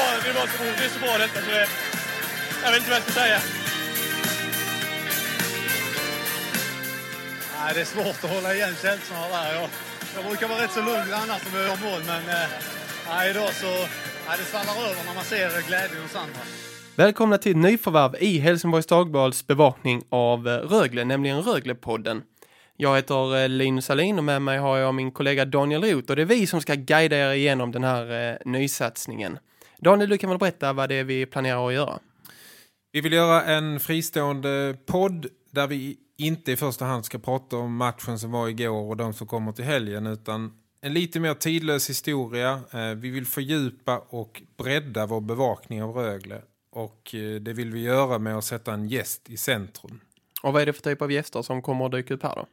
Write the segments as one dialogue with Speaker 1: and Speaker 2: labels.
Speaker 1: Bara, det, är bara så, det är så bra detta så det, jag vet inte vad jag ska säga.
Speaker 2: Nej, det är svårt att hålla igen känslorna där. Jag, jag brukar vara rätt så lugn annars om jag gör mål, men eh, nej, idag så... Nej, det svallar över när man ser glädjen hos andra.
Speaker 3: Välkomna till nyförvärv i Helsingborgs Dagblads bevakning av eh, Rögle, nämligen Röglepodden. Jag heter eh, Linus Alin och med mig har jag min kollega Daniel Roth och det är vi som ska guida er igenom den här eh, nysatsningen. Daniel, du kan väl berätta vad det är vi planerar att göra?
Speaker 4: Vi vill göra en fristående podd där vi inte i första hand ska prata om matchen som var igår och de som kommer till helgen utan en lite mer tidlös historia. Eh, Vi vill fördjupa och bredda vår bevakning av Rögle och eh, det vill vi göra med att sätta en gäst i centrum.
Speaker 3: Och vad är det för typ av gäster som kommer att dyka upp här då?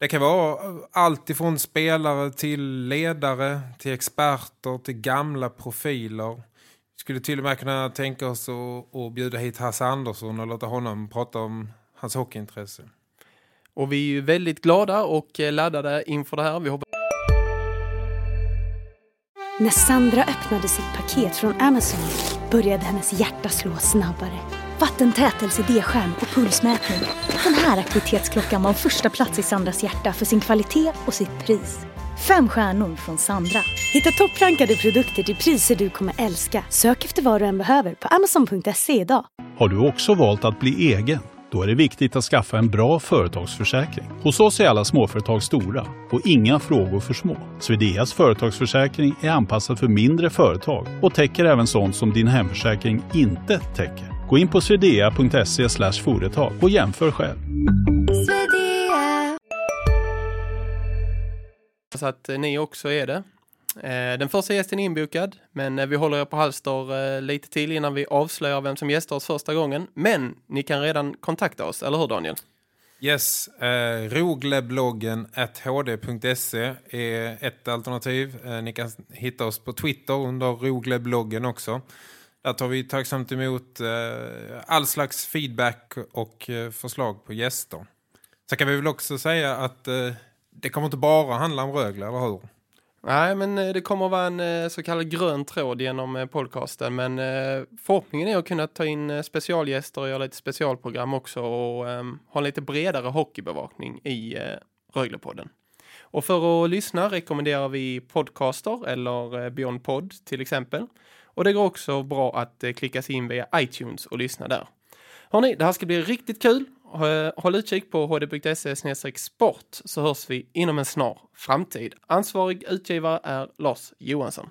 Speaker 4: Det kan vara allt ifrån spelare till ledare, till experter, till gamla profiler. Vi skulle till och med kunna tänka oss att, att bjuda hit Hasse Andersson och låta honom prata om hans hockeyintresse.
Speaker 3: Och vi är ju väldigt glada och laddade inför det här. Vi hoppas
Speaker 5: När Sandra öppnade sitt paket från Amazon började hennes hjärta slå snabbare. Vattentät LCD-skärm och pulsmätning. Den här aktivitetsklockan var första plats i Sandras hjärta för sin kvalitet och sitt pris. Fem stjärnor från Sandra. Hitta topprankade produkter till priser du kommer älska. Sök efter vad du än behöver på amazon.se idag.
Speaker 6: Har du också valt att bli egen? Då är det viktigt att skaffa en bra företagsförsäkring. Hos oss är alla småföretag stora och inga frågor för små. Swedeas företagsförsäkring är anpassad för mindre företag och täcker även sånt som din hemförsäkring inte täcker. Gå in på swedea.se företag och jämför själv.
Speaker 3: att eh, ni också är det. Eh, Den första gästen är inbokad, men eh, vi håller er på halster lite till innan vi avslöjar vem som gästar oss första gången. Men ni kan redan kontakta oss, eller hur Daniel?
Speaker 4: Yes, eh, roglebloggen hd.se är ett alternativ. Eh, ni kan hitta oss på Twitter under roglebloggen också. Där tar vi tacksamt emot eh, all slags feedback och eh, förslag på gäster. Så kan vi väl också säga att eh, det kommer inte bara handla om Rögle, eller hur?
Speaker 3: Nej, men det kommer att vara en så kallad grön tråd genom podcasten. Men förhoppningen är att kunna ta in specialgäster och göra lite specialprogram också och ehm, ha en lite bredare hockeybevakning i Röglepodden. Och för att lyssna rekommenderar vi Podcaster eller Beyond Pod till exempel. Och det går också bra att eh, klicka sig in via iTunes och lyssna där. Hörrni, det här ska bli riktigt kul. Håll utkik på hd.se sport så hörs vi inom en snar framtid. Ansvarig utgivare är Lars Johansson.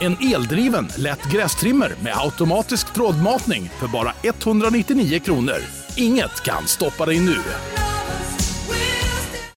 Speaker 7: En eldriven, lätt grästrimmer med automatisk trådmatning för bara 199 kronor. Inget kan stoppa dig nu.